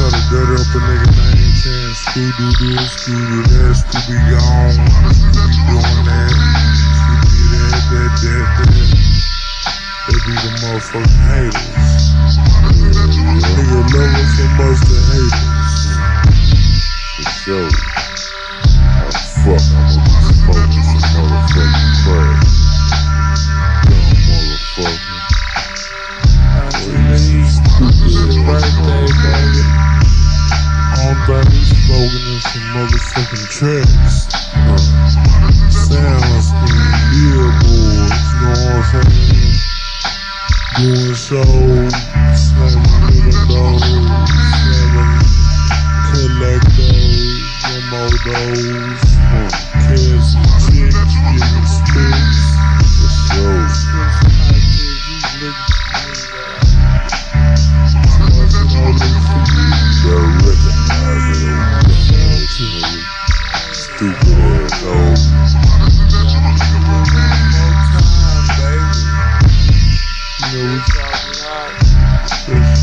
try to dirt up a nigga name, saying Screw do this, Screw do that, Screw be gone, be doing that, Screw be that, that, that, that. They be the motherfucking haters. Nigga love us much to hate us. For sure. I fuck, I'ma be smoking some motherfucking crack. Doing shows, slamming windows, slamming collectors, demo those,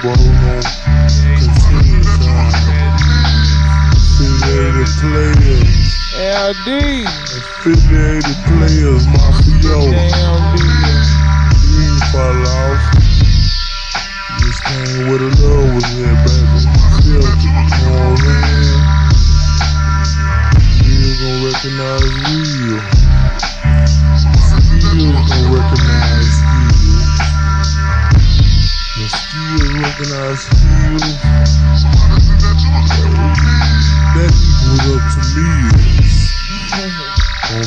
trying. Affiliated players. LD, Affiliated players, damn. You fall off. Just came where the love was at, baby. You know what I'm saying? Real gon' recognize real.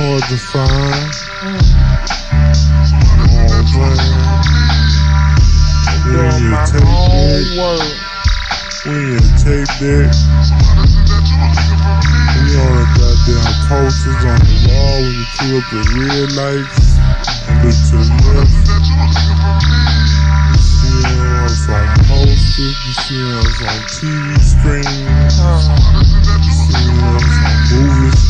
us? We ain't hard to find. What I'm saying? We my here tape deck. We here tape deck. We on the goddamn posters on the wall when you pull up the red lights look to the left. You see us on posters, you see us on TV screens. You see us on movie.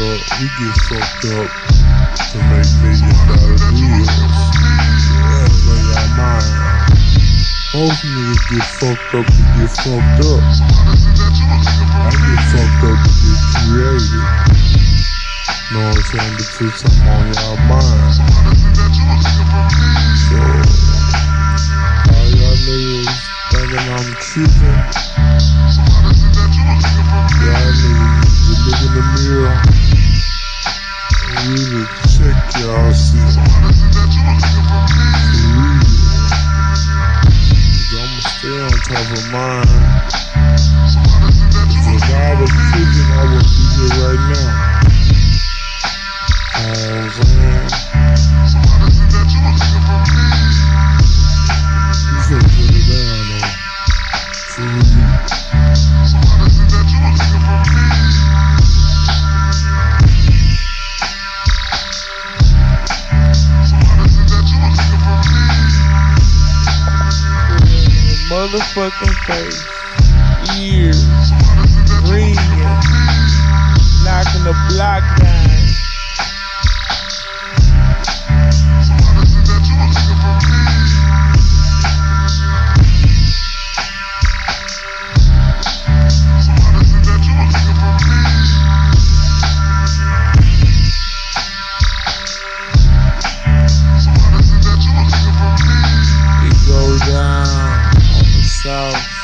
up, I'm. We get fucked up to make million dollar deals. Yeah, lay our mind. Most niggas get fucked up to get fucked up. I get fucked up to get creative. Know what I'm saying? Put something on y'all mind. So, all y'all niggas thinking I'm tripping. Mine. If I was tripping, I would be here right now. I'm saying? You should put down. Motherfucking face. years. Ringing. Knocking the block down. It